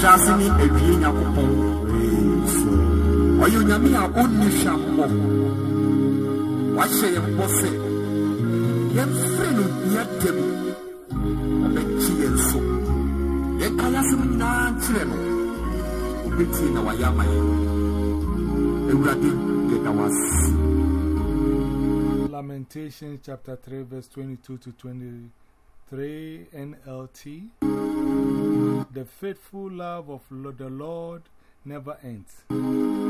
ahyɛase ne awie nyankopɔn. Ɔyɛ onyame a ɔnni hwammɔ wahyɛ yɛn bɔ sɛ yɛmfrɛ no yɛdam ɔbɛkye yɛn so. Yɛka yɛasɛm nyinaa nkyerɛ no. Ɔbɛtie na wayɛ ama yɛn. Awurade yɛda wase. Lamentations chapter 3, verse 22 to 23 NLT. The faithful love of the Lord never ends,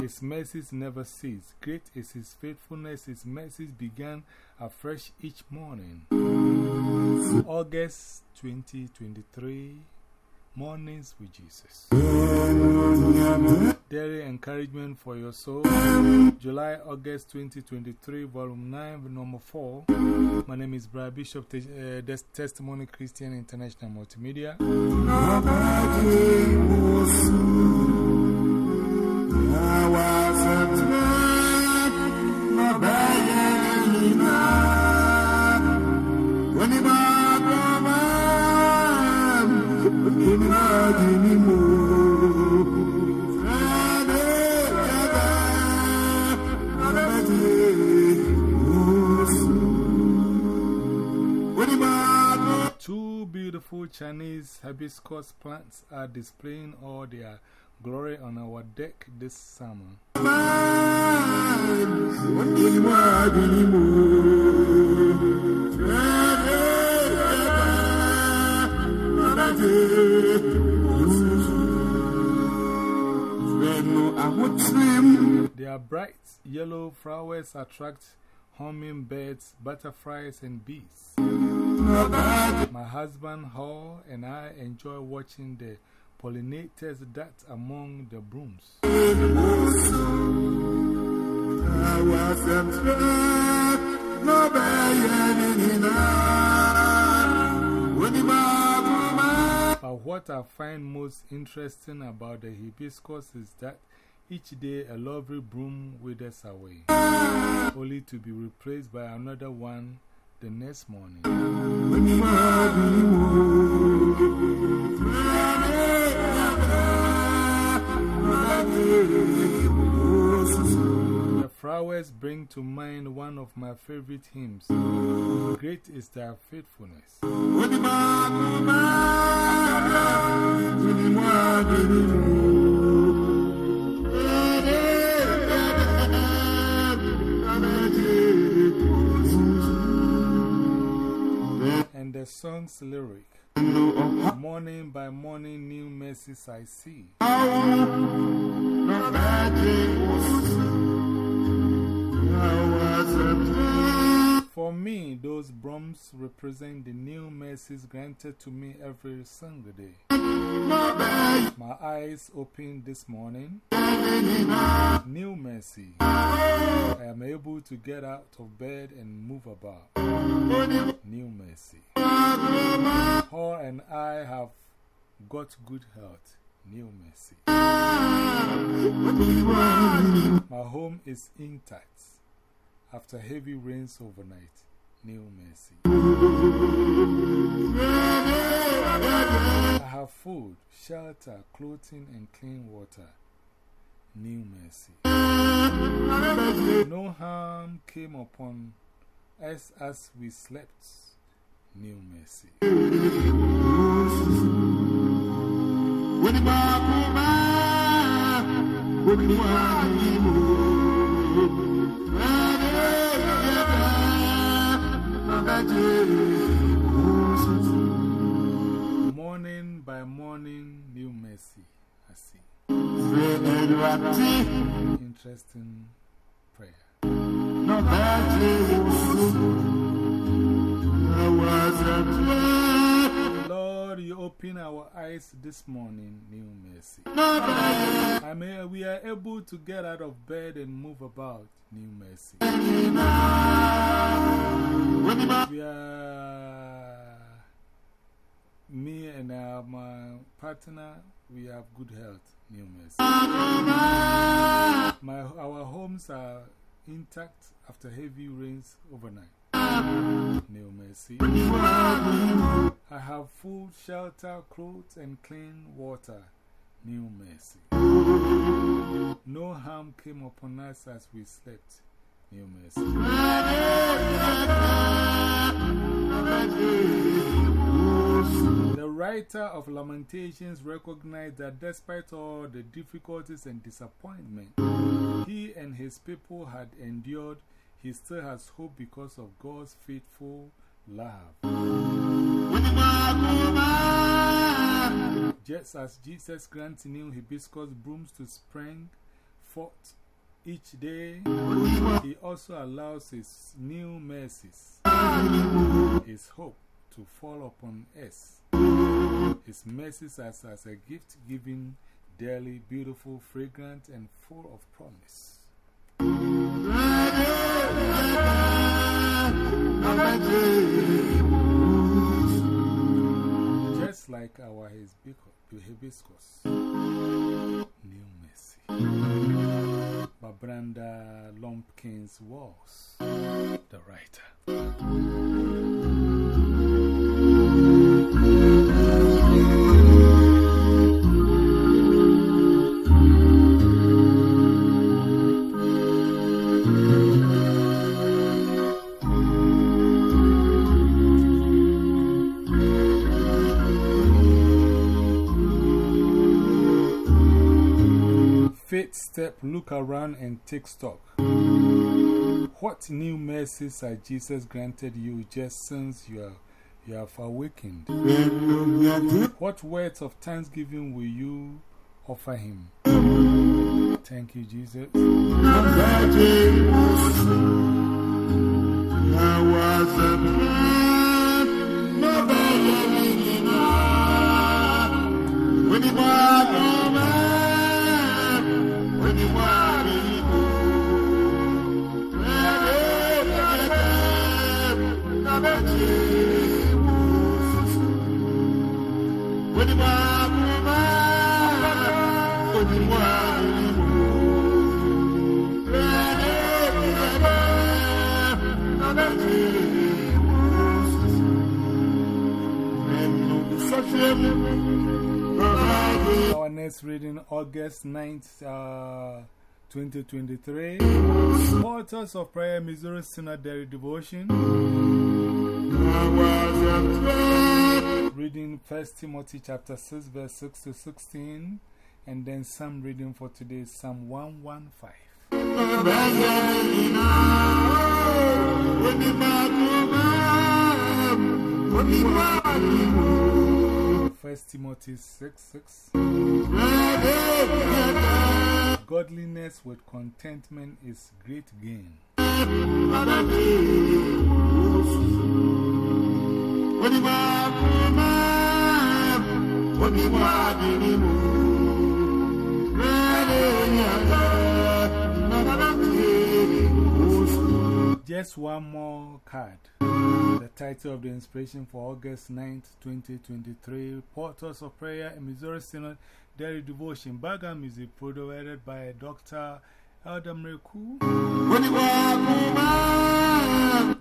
His mercies never cease. Great is His faithfulness, His mercies began afresh each morning. August 2023 Mornings with Jesus. Daily encouragement for your soul. July, August 2023, Volume 9, Number 4. My name is Brad Bishop, uh, Testimony Christian International Multimedia. Beautiful Chinese hibiscus plants are displaying all their glory on our deck this summer. Their bright yellow flowers attract hummingbirds, butterflies, and bees. My husband Hal and I enjoy watching the pollinators dance among the brooms. But what I find most interesting about the hibiscus is that each day a lovely broom withers away, only to be replaced by another one the next morning. The flowers bring to mind one of my favorite hymns. Great is thy faithfulness. The song's lyric Morning by morning, new mercies I see. For me, those brooms represent the new mercies granted to me every single day. My eyes opened this morning. New mercy. I am able to get out of bed and move about. New mercy. Paul and I have got good health. New mercy. My home is intact after heavy rains overnight. New mercy. I have food, shelter, clothing, and clean water. New mercy. No harm came upon us as we slept. New mercy. Morning by morning, new mercy. I see. Interesting prayer. Lord, you open our eyes this morning, new mercy. I mean, we are able to get out of bed and move about, new mercy. We are, me and uh, my partner, we have good health, new mercy. My, our homes are intact after heavy rains overnight. New mercy. I have food, shelter, clothes, and clean water. New mercy. No harm came upon us as we slept. Mercy. The writer of Lamentations recognized that despite all the difficulties and disappointment he and his people had endured, he still has hope because of God's faithful love. Just as Jesus grants new hibiscus blooms to spring forth each day, he also allows his new mercies, his hope to fall upon us. His mercies as, as a gift given daily, beautiful, fragrant, and full of promise. Like our hibiscus, new mercy. Barbranda Lumpkins Walls, the writer. Step, look around and take stock. What new mercies has Jesus granted you just since you, you have awakened? What words of thanksgiving will you offer Him? Thank you, Jesus. Our next reading, August 9th, uh, 2023. Portals of Prayer, Missouri Synod Daily Devotion. Reading 1 Timothy chapter 6, verse 6 to 16. And then some reading for today, Psalm 115. First Timothy 6 6. Godliness with contentment is great gain. Just one more card. Title of the inspiration for August 9th, 2023 Portals of Prayer in Missouri Synod Daily Devotion. Background music provided by Dr. Eldamreku.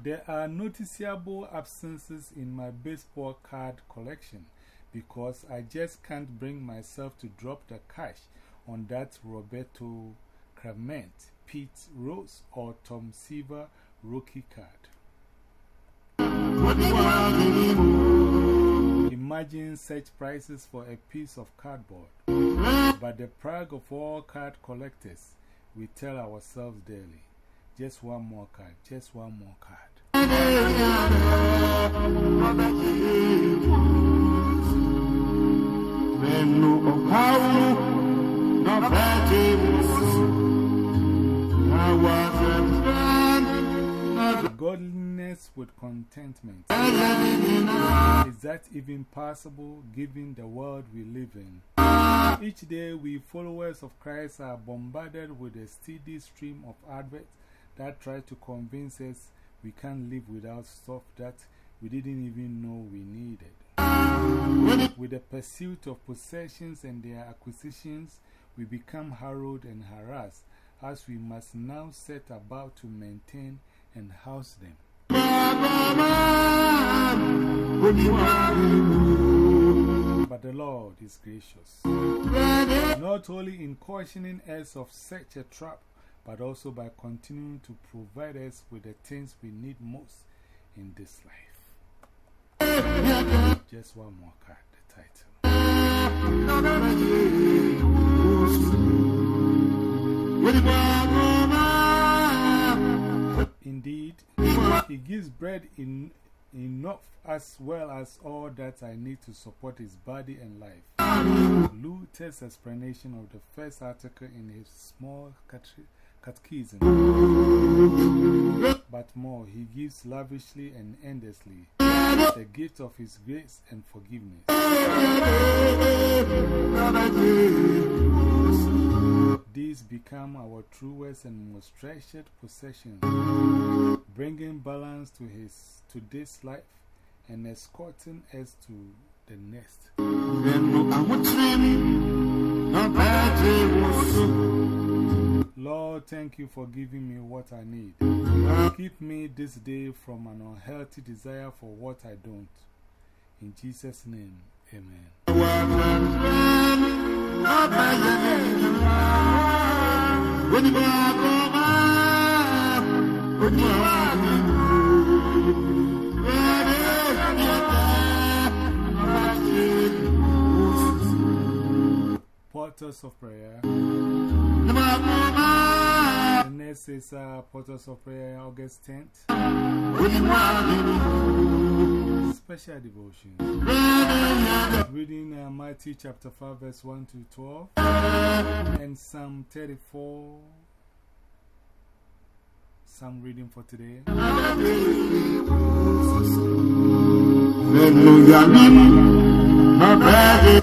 There are noticeable absences in my baseball card collection because I just can't bring myself to drop the cash on that Roberto Clemente, Pete Rose, or Tom Seaver rookie card. Imagine such prices for a piece of cardboard. But the pride of all card collectors, we tell ourselves daily just one more card, just one more card. Godliness with contentment. Is that even possible given the world we live in? Each day, we followers of Christ are bombarded with a steady stream of adverts that try to convince us we can't live without stuff that we didn't even know we needed. With the pursuit of possessions and their acquisitions, we become harrowed and harassed as we must now set about to maintain and house them. But the Lord is gracious, not only in cautioning us of such a trap, but also by continuing to provide us with the things we need most in this life. Just one more card, the title. He gives bread in, enough as well as all that I need to support his body and life. Luther's explanation of the first article in his small catechism. But more, he gives lavishly and endlessly the gift of his grace and forgiveness. These become our truest and most treasured possessions, bringing balance to, his, to this life and escorting us to the next. Lord, thank you for giving me what I need. Keep me this day from an unhealthy desire for what I don't. In Jesus' name, amen. Portals of Prayer. The next is uh, Portals of Prayer, August 10th. Special devotion. Reading uh, Matthew chapter 5, verse 1 to 12, and Psalm 34. Psalm reading for today.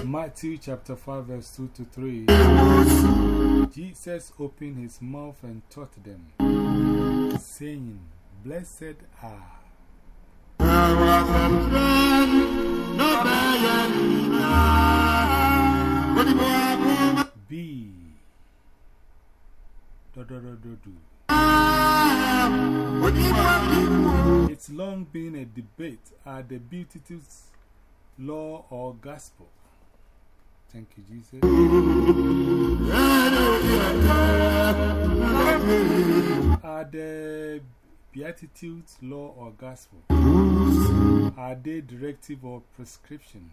Matthew chapter 5, verse 2 to 3. Jesus opened his mouth and taught them, saying, Blessed are. Be. Do, do, do, do, do. It's long been a debate are the Beatitudes law or gospel. Thank you, Jesus. Are the Beatitudes law or gospel? Are they directive or prescription?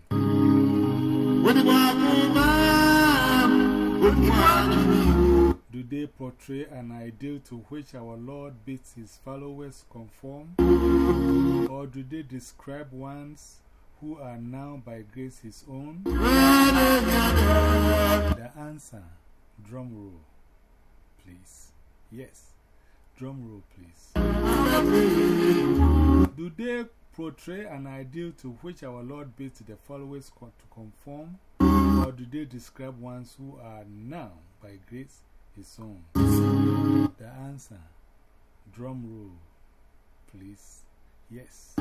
Do they portray an ideal to which our Lord bids his followers conform? Or do they describe ones who are now by grace his own? The answer, drum roll, please. Yes, drum roll, please. Do they portray an ideal to which our Lord bids the followers to conform? Or do they describe ones who are now by grace his own? The answer, drum roll, please. Yes.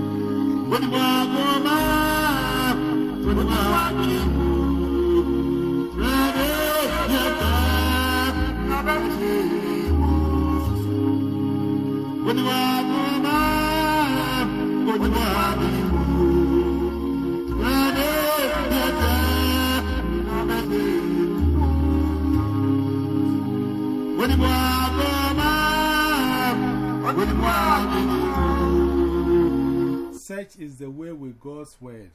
Such is the way with God's word,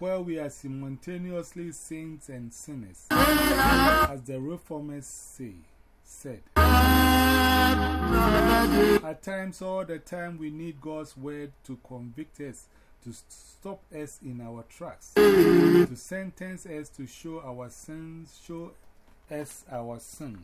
where we are simultaneously saints and sinners, as the reformers say, said. At times, all the time, we need God's word to convict us, to stop us in our tracks, to sentence us, to show our sins, show us our sin.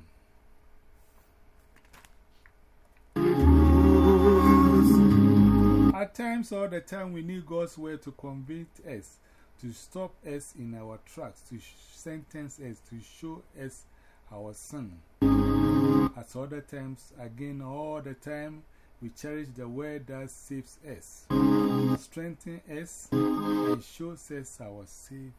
At times, all the time, we need God's word to convict us, to stop us in our tracks, to sentence us, to show us our sin. At other times, again, all the time, we cherish the word that saves us, strengthens us, and shows us our Savior.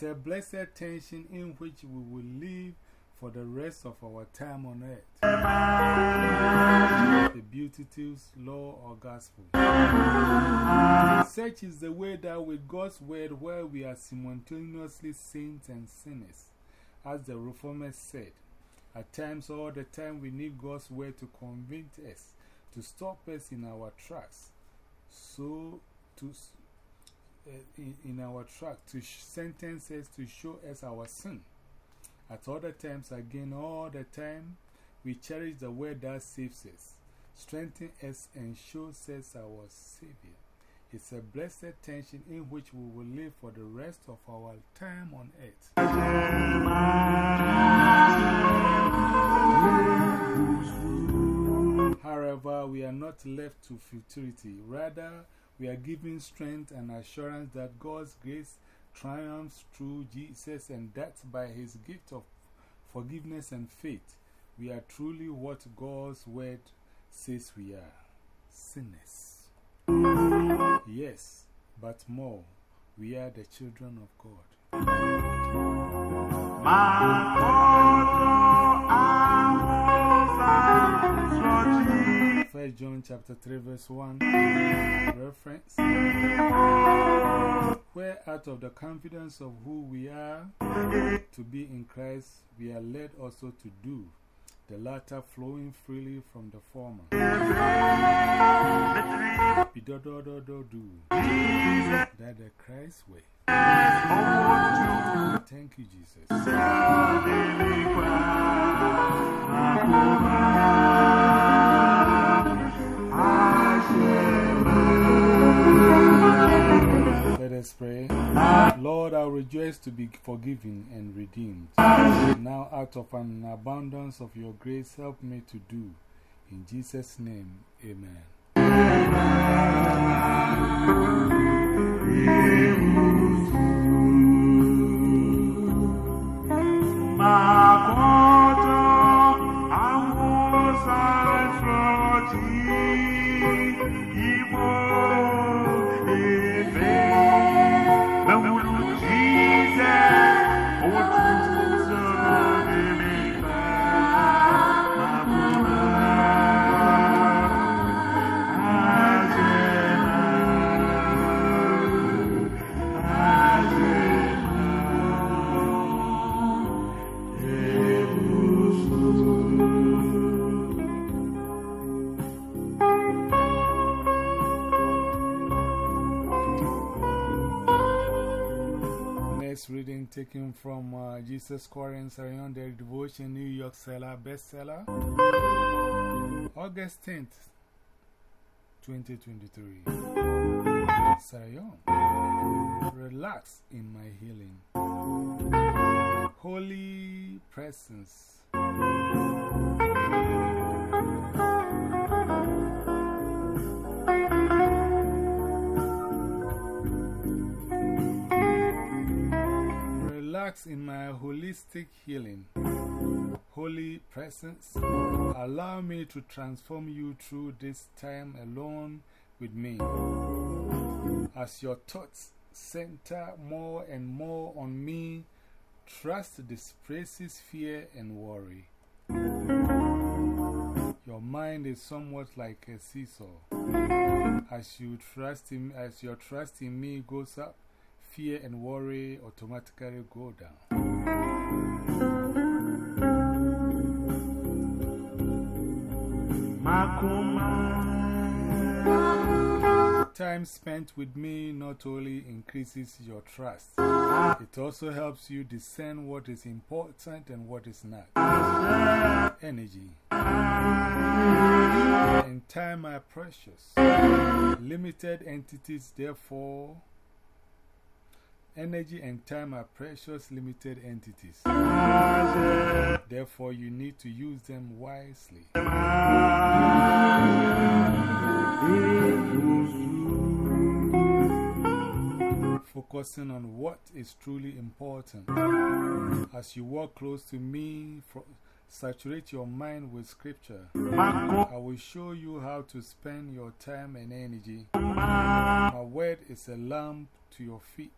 It's a blessed tension in which we will live for the rest of our time on earth. The beautiful law or gospel. Such is the way that with God's word, where we are simultaneously saints and sinners, as the Reformers said. At times, all the time, we need God's word to convince us, to stop us in our tracks. So, to Eh, in, in our track, to sentence us, to show us our sin. At other times, again, all the time, we cherish the word that saves us, strengthens us, and shows us our Savior. It's a blessed tension in which we will live for the rest of our time on earth. However, we are not left to futility. Rather, we are given strength and assurance that God's grace triumphs through Jesus and that by his gift of forgiveness and faith, we are truly what God's word says we are sinners. Yes, but more, we are the children of God. First John chapter 3 verse 1 reference where out of the confidence of who we are to be in Christ we are led also to do the latter flowing freely from the former. Do. That the Christ way. Thank you, Jesus. Rejoice to be forgiven and redeemed. Now, out of an abundance of your grace, help me to do. In Jesus' name, amen. Reading taken from uh, Jesus Calling Saryon, their devotion, New York seller, bestseller, August 10th, 2023. Sarah Young, relax in my healing. Holy presence. In my holistic healing. Holy presence, allow me to transform you through this time alone with me. As your thoughts center more and more on me, trust displaces fear and worry. Your mind is somewhat like a seesaw. As, you trust in, as your trust in me goes up, fear and worry automatically go down. Time spent with me not only increases your trust, it also helps you discern what is important and what is not. Energy and time are precious. Limited entities, therefore, Energy and time are precious, limited entities. Therefore, you need to use them wisely. Focusing on what is truly important. As you walk close to me, saturate your mind with scripture. I will show you how to spend your time and energy. My word is a lamp to your feet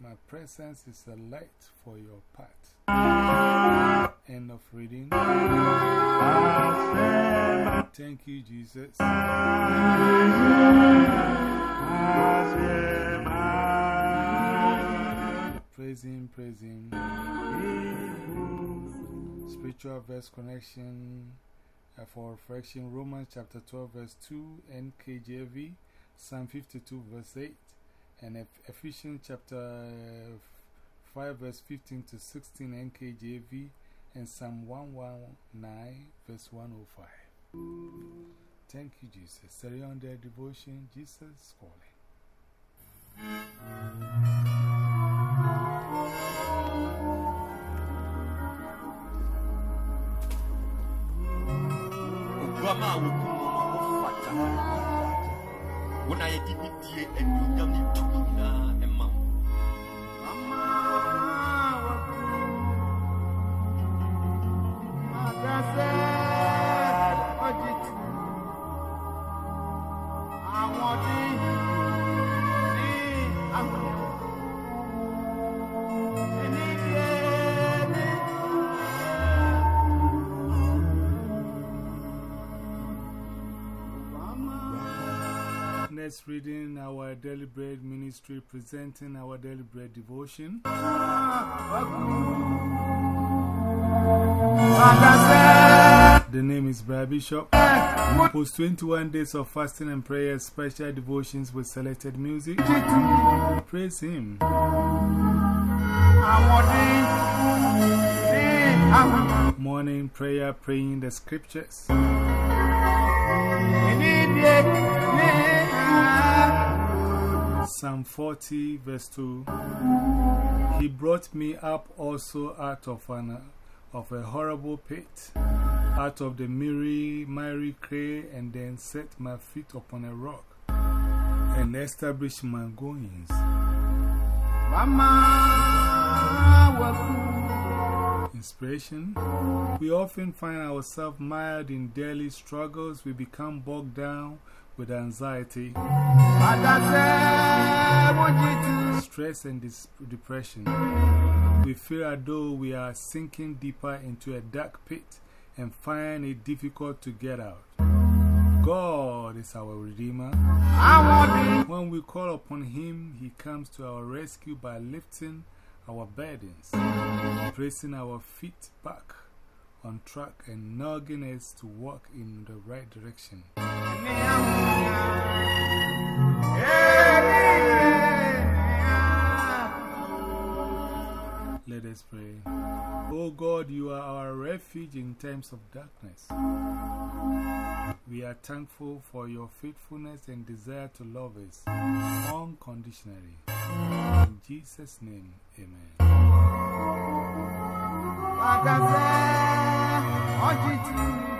my presence is a light for your path. End of reading. Thank you, Jesus. Praise Him, praise Him. Spiritual verse connection uh, for reflection Romans chapter 12, verse 2, NKJV, Psalm 52, verse 8 and Ephesians chapter 5, verse 15 to 16 NKJV, and Psalm 119, verse 105. Thank you, Jesus. Surrender devotion, Jesus calling. Obama when I did it, and you young to a mom. Reading our Daily Bread ministry, presenting our Daily Bread devotion. The name is Brad Bishop. Post 21 days of fasting and prayer, special devotions with selected music. Praise Him. Morning prayer, praying the scriptures. Psalm 40, verse 2 He brought me up also out of, an, of a horrible pit, out of the miry, miry clay, and then set my feet upon a rock and established my goings. Inspiration. We often find ourselves mired in daily struggles, we become bogged down with anxiety, stress, and depression. We feel as though we are sinking deeper into a dark pit and find it difficult to get out. God is our Redeemer. When we call upon Him, He comes to our rescue by lifting our burdens, placing our feet back on track and nudging us to walk in the right direction. Let us pray. Oh God, you are our refuge in times of darkness. We are thankful for your faithfulness and desire to love us unconditionally. In Jesus' name, amen. acıtma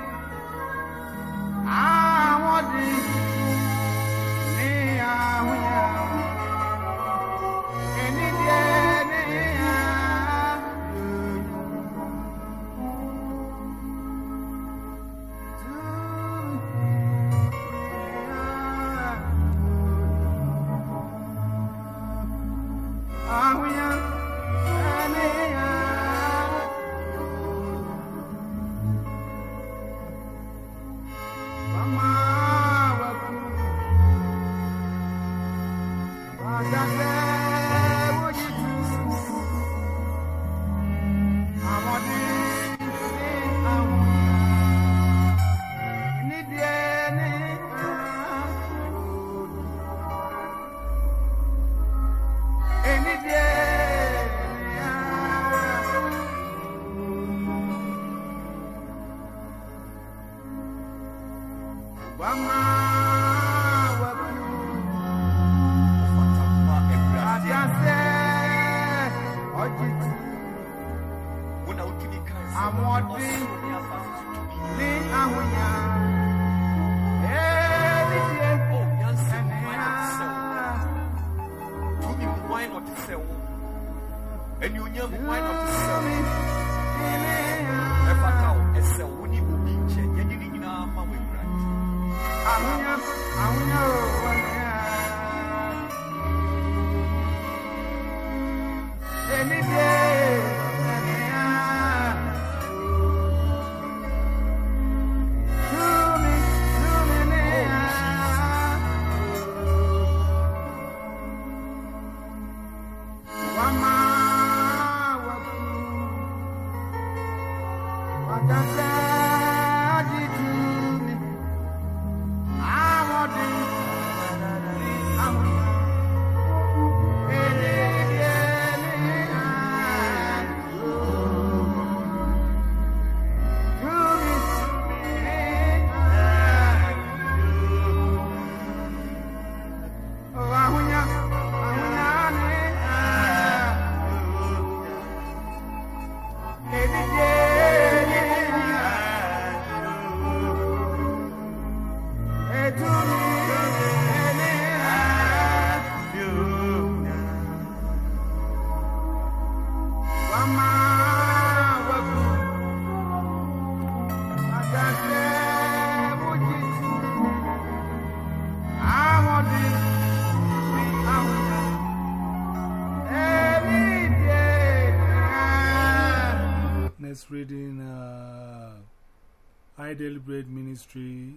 Daily Bread Ministry,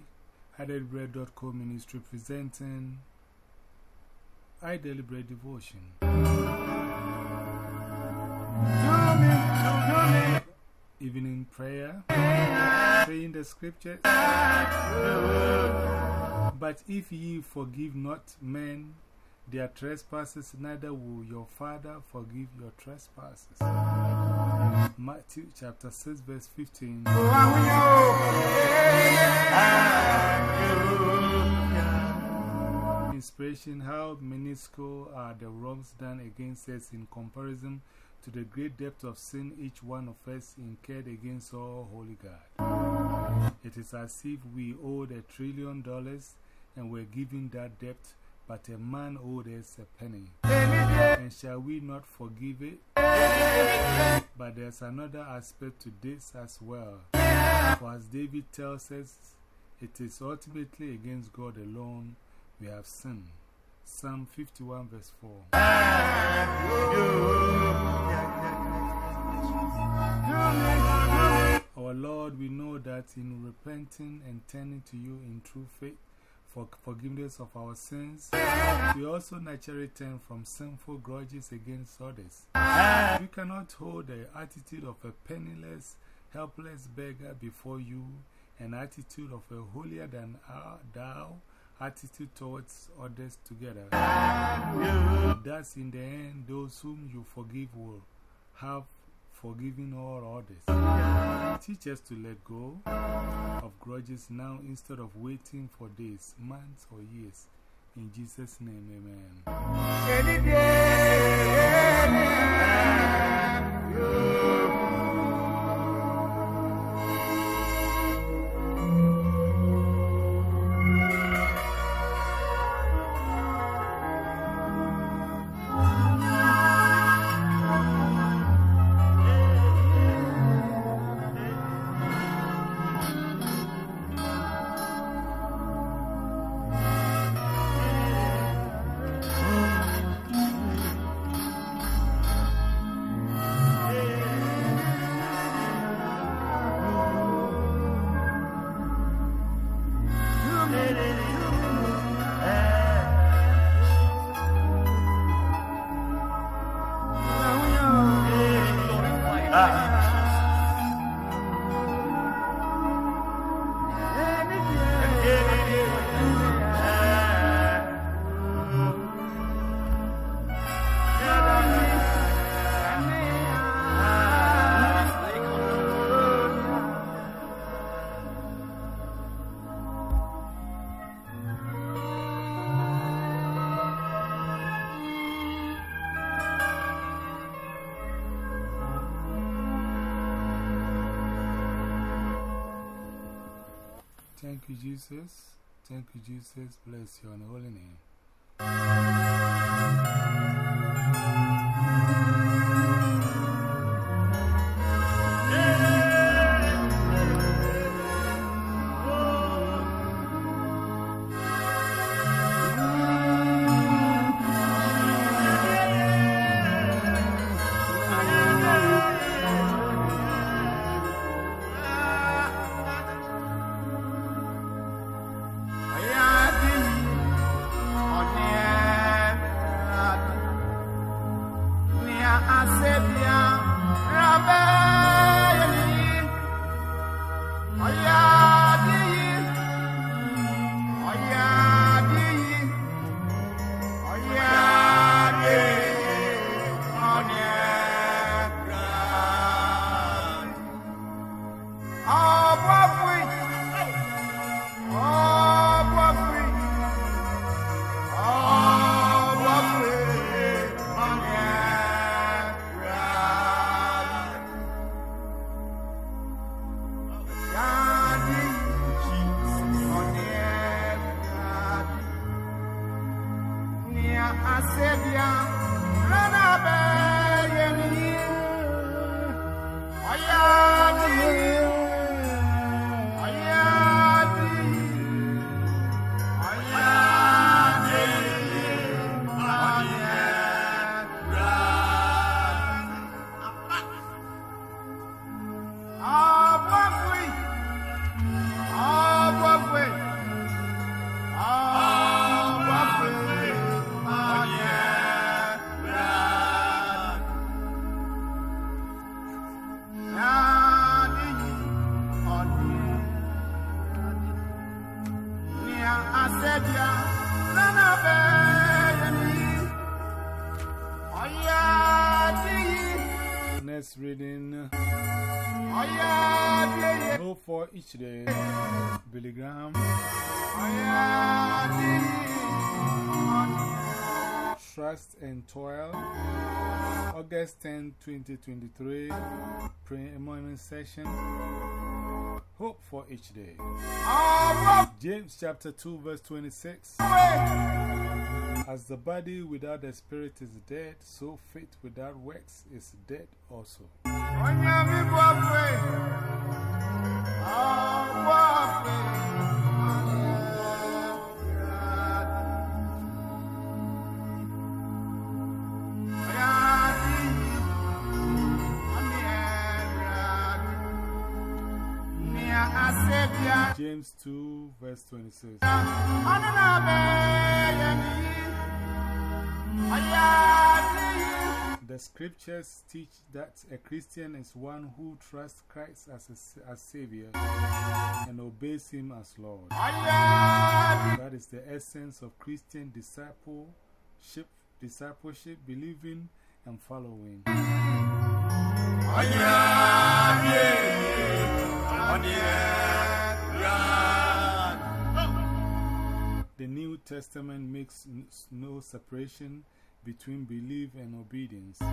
iDailyBread.co Ministry presenting I Daily Bread Devotion. Evening prayer, saying the scriptures. But if ye forgive not men their trespasses, neither will your Father forgive your trespasses. Matthew chapter 6, verse 15. Inspiration How minuscule are the wrongs done against us in comparison to the great depth of sin each one of us incurred against our holy God. It is as if we owed a trillion dollars and were given that debt, but a man owed us a penny. And shall we not forgive it? But there's another aspect to this as well. For as David tells us, it is ultimately against God alone we have sinned. Psalm 51, verse 4. Our Lord, we know that in repenting and turning to you in true faith for forgiveness of our sins, we also naturally turn from sinful grudges against others. We cannot hold the attitude of a penniless, helpless beggar before you, an attitude of a holier than thou attitude towards others together. Thus, in the end, those whom you forgive will have forgiven all others. Teach us to let go grudges now instead of waiting for days, months, or years. In Jesus' name, amen. Thank you, Jesus. Thank you, Jesus. Bless your holy name. 2023. Prayer morning session. Hope for each day. James chapter 2, verse 26. As the body without the spirit is dead, so faith without works is dead also. James 2, verse 26. The scriptures teach that a Christian is one who trusts Christ as, a, as Savior and obeys Him as Lord. That is the essence of Christian discipleship, discipleship believing and following. The New Testament makes no separation between belief and obedience. They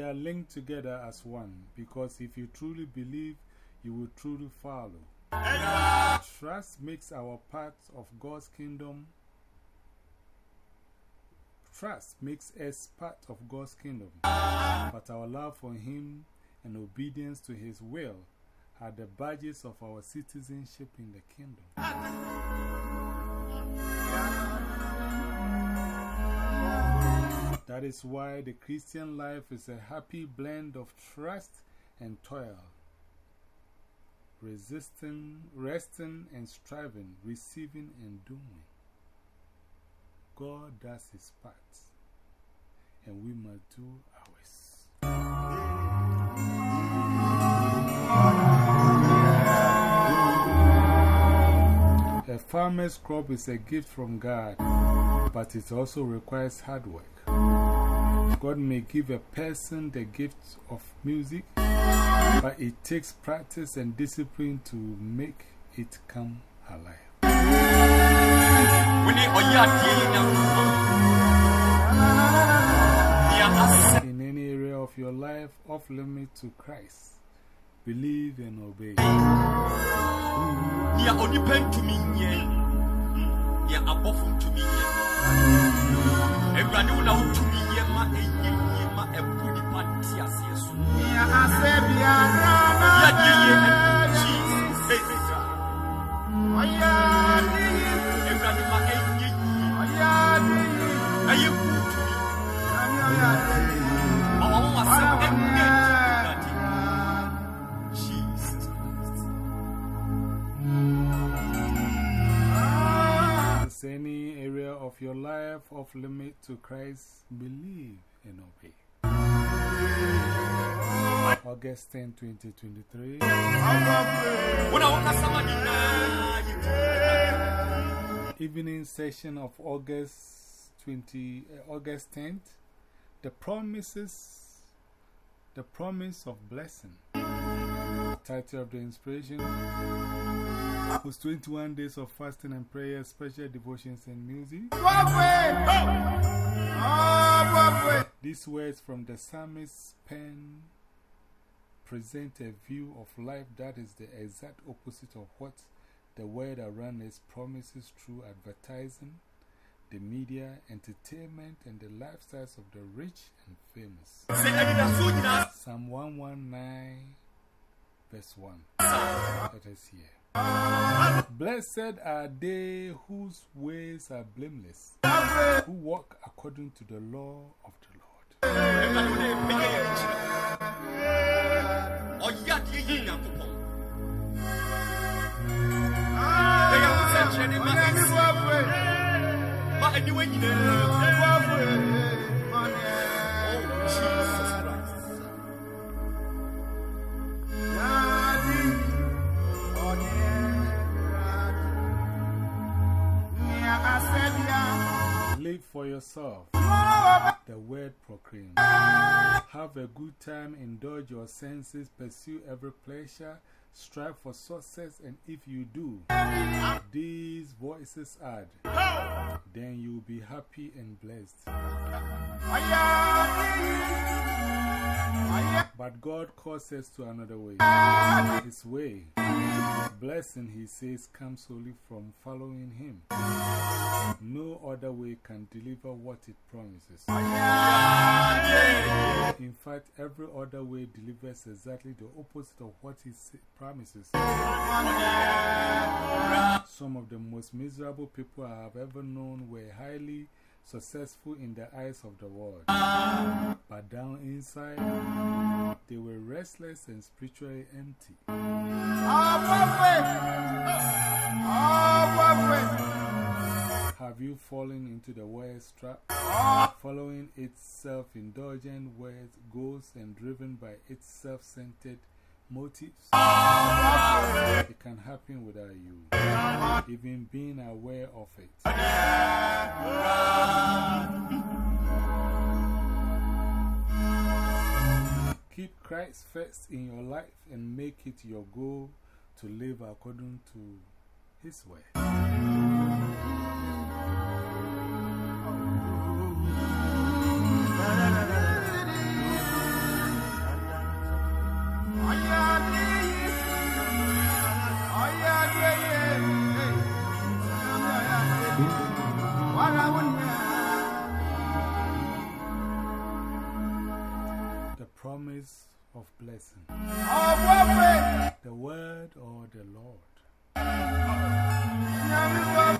are linked together as one because if you truly believe, you will truly follow. Trust makes our part of God's kingdom. Trust makes us part of God's kingdom, but our love for Him and obedience to His will are the badges of our citizenship in the kingdom. That is why the Christian life is a happy blend of trust and toil resisting, resting and striving, receiving and doing. God does his part, and we must do ours. A farmer's crop is a gift from God, but it also requires hard work. God may give a person the gift of music, but it takes practice and discipline to make it come alive. In any area of your life, off limit to Christ. Believe and obey. Near only pen to me, near above to me. Everybody will know to me, Yema, a Yema, a pretty pantias, yes. Everybody, my Are you good to me? Oh, what's up? Jesus Christ. Is any area of your life off limit to Christ? Believe and obey. August 10, 2023. Evening session of August 20, uh, August 10th. The promises, the promise of blessing. Title of the inspiration was 21 days of fasting and prayer, special devotions and music. These words from the psalmist's pen present a view of life that is the exact opposite of what the world around us promises through advertising, the media, entertainment, and the lifestyles of the rich and famous. Psalm 119, verse 1. Let us hear. Blessed are they whose ways are blameless, who walk according to the law of the Lord. For yourself. The word proclaim. Have a good time, indulge your senses, pursue every pleasure, strive for success, and if you do, these voices add, then you'll be happy and blessed. But God calls us to another way. His way. Blessing, he says, comes solely from following Him. No other way can deliver what it promises. In fact, every other way delivers exactly the opposite of what sa- promises. Some of the most miserable people I have ever known were highly successful in the eyes of the world. But down inside, they were restless and spiritually empty. Have you fallen into the world's trap? Following its self indulgent words, goals, and driven by its self centered motives? It can happen without you, even being aware of it. Keep Christ first in your life and make it your goal to live according to His way. Of blessing. The word or the Lord.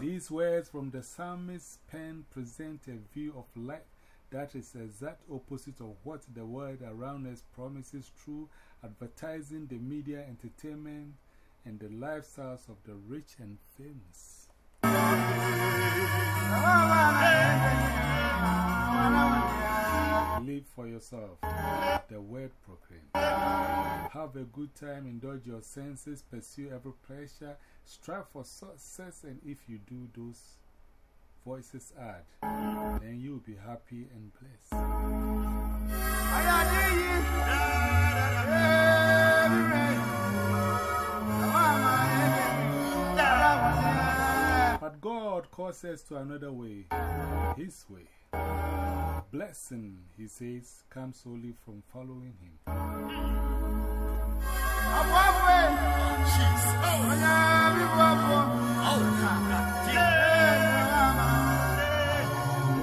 These words from the psalmist's pen present a view of life that is the exact opposite of what the world around us promises through advertising, the media, entertainment, and the lifestyles of the rich and famous. Live for yourself. The word proclaim. Have a good time, indulge your senses, pursue every pleasure, strive for success, and if you do, those voices add, then you'll be happy and blessed. But God calls us to another way, His way. Blessing, He says, comes solely from following Him.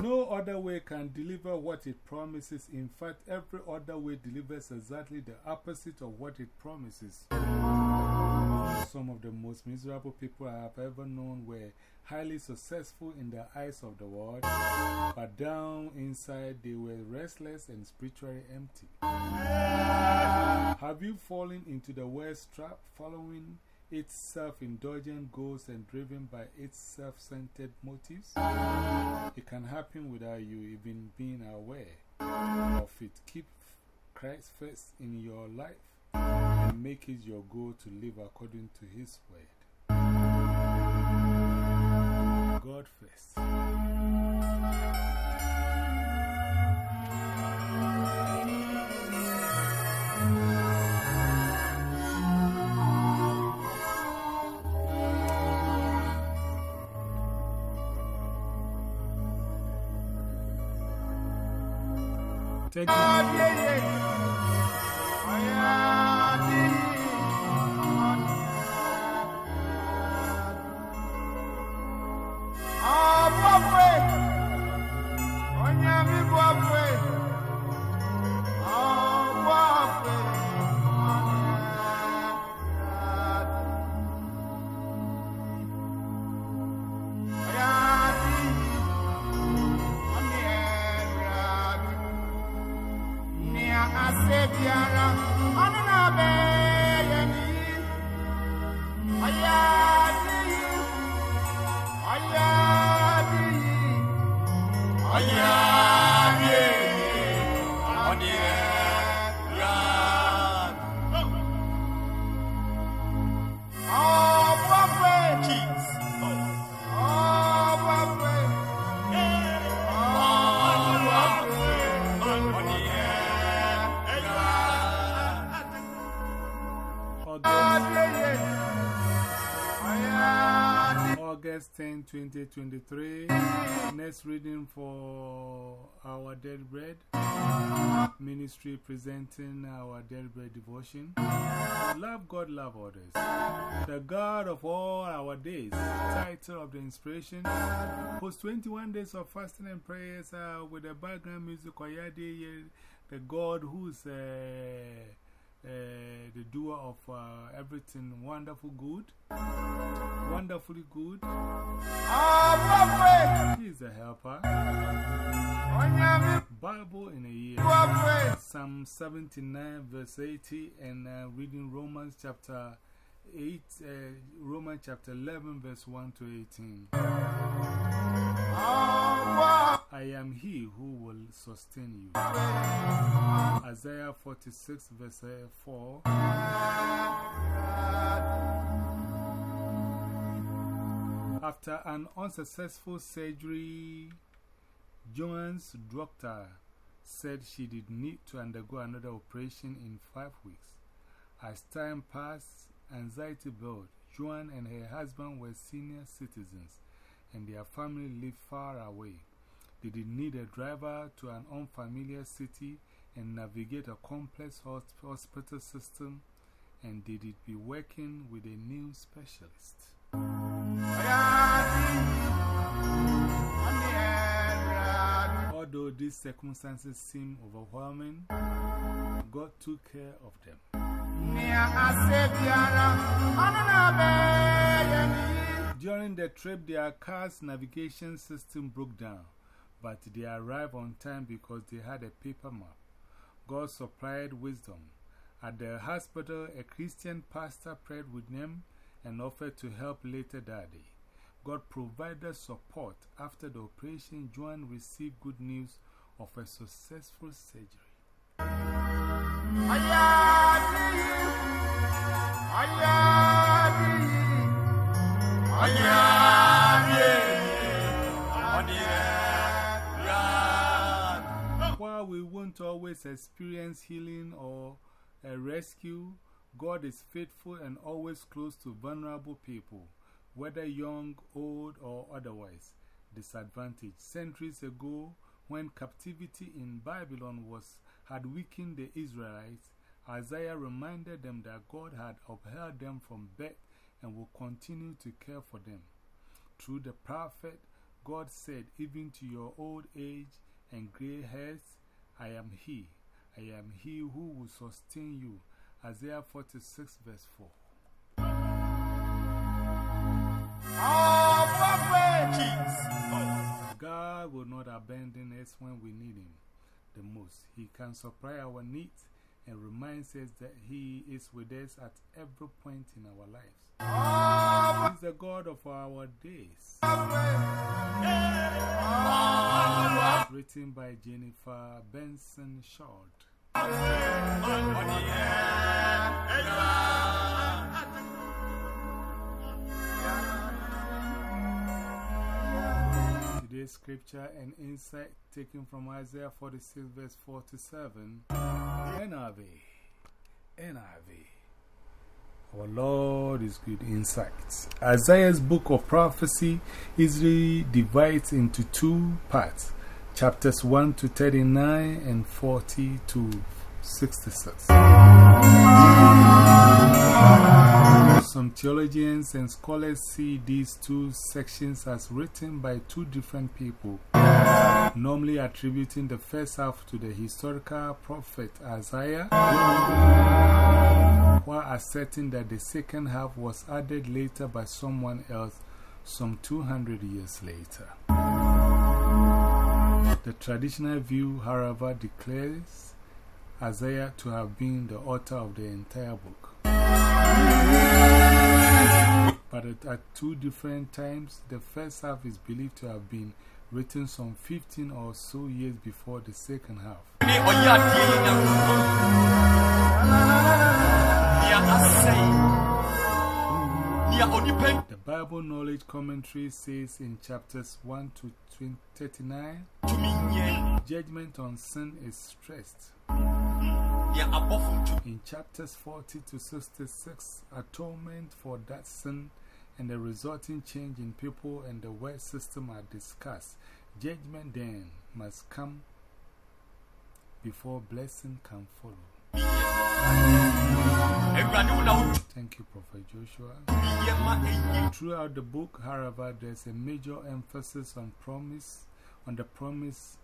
No other way can deliver what it promises. In fact, every other way delivers exactly the opposite of what it promises. Some of the most miserable people I have ever known were highly successful in the eyes of the world, but down inside they were restless and spiritually empty. Have you fallen into the worst trap, following its self indulgent goals and driven by its self centered motives? It can happen without you even being aware of it. Keep Christ first in your life make it your goal to live according to His word. God first. Thank you. August 10, 2023. Next reading for our Daily Bread ministry presenting our Daily Bread devotion. Love God, love others. The God of all our days. Title of the inspiration Post 21 days of fasting and prayers uh, with the background music. The God who's uh, uh, the doer of uh, everything wonderful good. Wonderfully good. He is a helper. Bible in a year. Psalm 79, verse 80, and uh, reading Romans chapter 8, uh, Romans chapter 11, verse 1 to 18. I am he who will sustain you. Isaiah 46, verse uh, 4. After an unsuccessful surgery, Joanne's doctor said she did need to undergo another operation in five weeks. As time passed, anxiety built. Joanne and her husband were senior citizens, and their family lived far away. Did need a driver to an unfamiliar city and navigate a complex hospital system, and did it be working with a new specialist. Although these circumstances seemed overwhelming, God took care of them. During the trip, their car's navigation system broke down, but they arrived on time because they had a paper map. God supplied wisdom. At the hospital, a Christian pastor prayed with them and offered to help later that day. God provided support. After the operation, Joan received good news of a successful surgery. We won't always experience healing or a rescue, God is faithful and always close to vulnerable people. whether young, old, or otherwise, disadvantaged. Centuries ago, when captivity in Babylon was, had weakened the Israelites, Isaiah reminded them that God had upheld them from birth and will continue to care for them. Through the prophet, God said, Even to your old age and gray hairs, I am He. I am He who will sustain you. Isaiah 46, verse 4. God will not abandon us when we need Him the most. He can supply our needs and reminds us that He is with us at every point in our lives. He's the God of our days. Written by Jennifer Benson Schuldt. Today's scripture and insight taken from Isaiah 46, verse 47. NIV. NIV. Our Lord is good insights. Isaiah's book of prophecy easily divides into two parts chapters 1 to 39 and 40 to 66. Some theologians and scholars see these two sections as written by two different people, normally attributing the first half to the historical prophet Isaiah, while asserting that the second half was added later by someone else some 200 years later. The traditional view, however, declares Isaiah to have been the author of the entire book. But at, at, two different times, the first half is believed to have been written some 15 or so years before the second half. The Bible Knowledge Commentary says in chapters 1 to 39, judgment on sin is stressed. In chapters 40 to 66, atonement for that sin and the resulting change in people and the world system are discussed. Judgment then must come before blessing can follow. Thank you, Prophet Joshua. Throughout the book, however, there's a major emphasis on promise, on the promise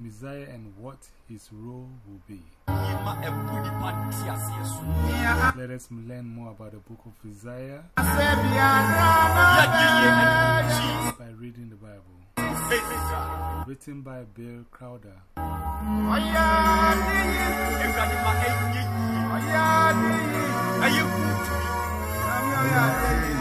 Messiah and what his role will be. Let us learn more about the book of Isaiah. By reading the Bible. Written by Bill Crowder. Jesus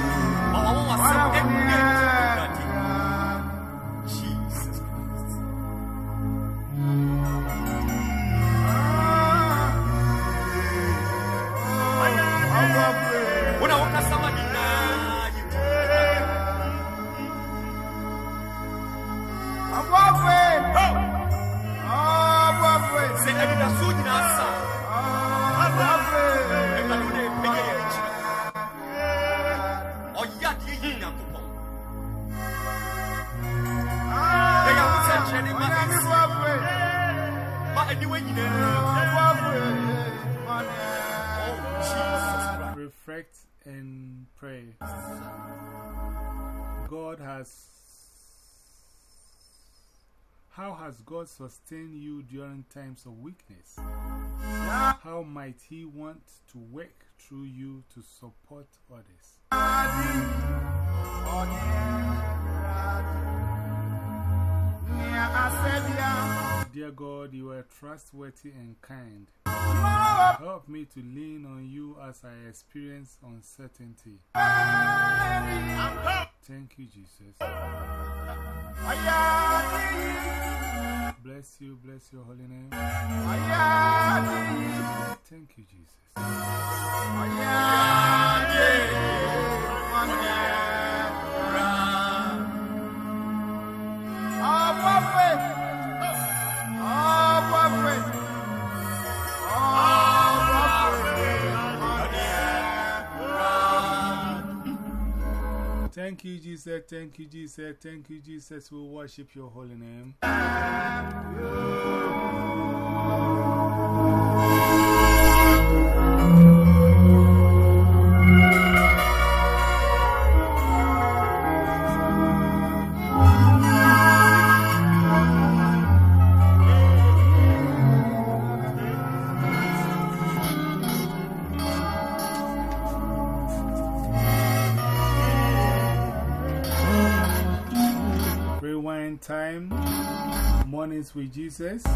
sustained you during times of weakness? How might He want to work through you to support others? Dear God, you are trustworthy and kind. Help me to lean on you as I experience uncertainty. Thank you, Jesus. Bless you, bless your holy name. Thank you, Jesus. Thank you, Jesus. Thank you, Jesus. Thank you, Jesus. We worship your holy name. Mornings with Jesus. A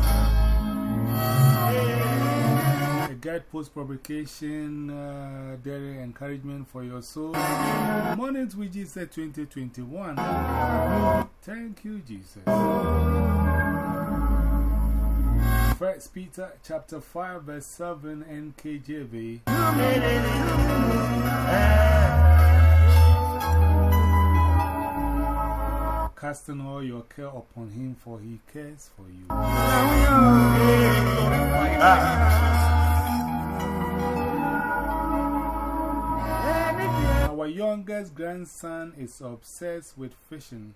guide post publication, uh, daily encouragement for your soul. Mornings with Jesus 2021. Thank you, Jesus. First Peter chapter 5, verse 7 NKJV. Casting all your care upon him, for he cares for you. Our youngest grandson is obsessed with fishing.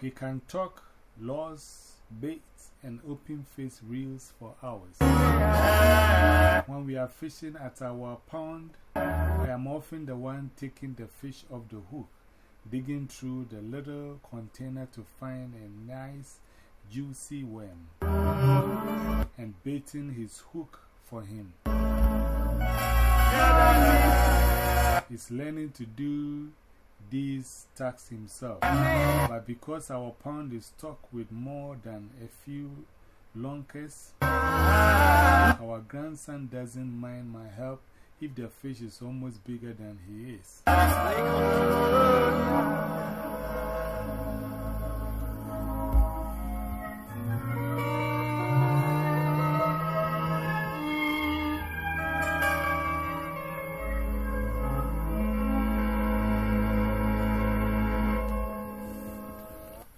He can talk, laws, baits, and open face reels for hours. When we are fishing at our pond, I am often the one taking the fish off the hook, digging through the little container to find a nice, juicy worm, and baiting his hook for him. He's learning to do these tasks himself, but because our pond is stocked with more than a few lunkers, our grandson doesn't mind my help if the fish is almost bigger than he is.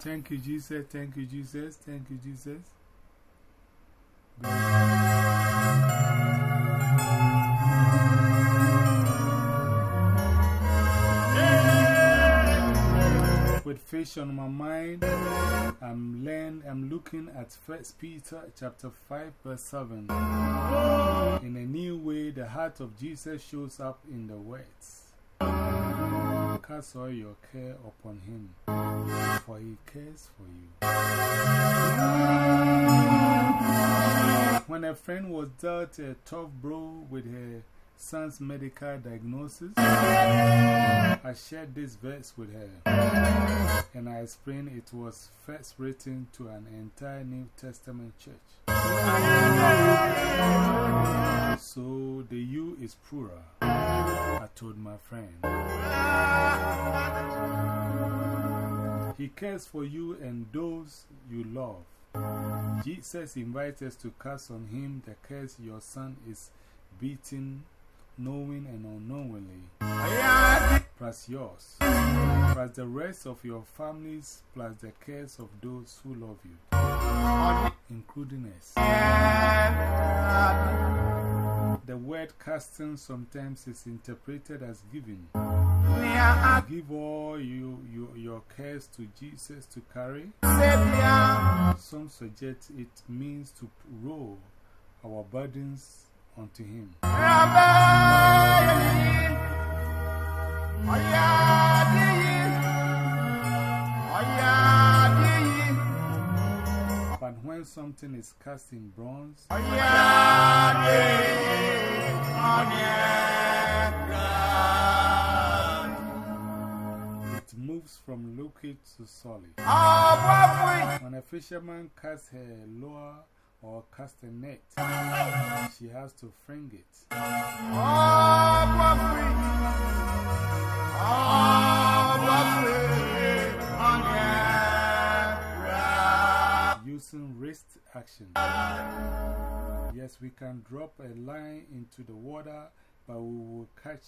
Thank you, Jesus. Thank you, Jesus. Thank you, Jesus. On my mind, I'm, learn, I'm looking at First Peter chapter 5, verse 7. In a new way, the heart of Jesus shows up in the words. Cast all your care upon him, for he cares for you. When a friend was dealt a tough blow with her son's medical diagnosis, I shared this verse with her, and I explained it was first written to an entire New Testament church. So the you is plural, I told my friend. He cares for you and those you love. Jesus invites us to cast on him the curse your son is beaten, knowing and unknowingly, plus yours, plus the rest of your families, plus the cares of those who love you, including us. The word casting sometimes is interpreted as giving. Give all you, you, your cares to Jesus to carry. Some suggest it means to roll our burdens onto Him. But when something is cast in bronze, it moves from liquid to solid. When a fisherman casts her lure or cast a net, she has to fring it. Using wrist action. Yes, we can drop a line into the water, but we will catch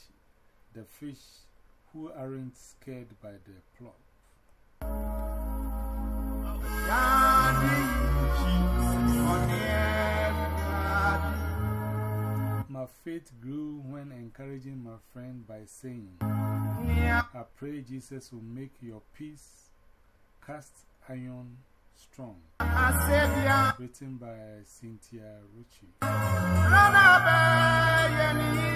the fish who aren't scared by the plop. Faith grew when encouraging my friend by saying, I pray Jesus will make your peace cast iron strong. Written by Cynthia Ruchti. Rana Bayani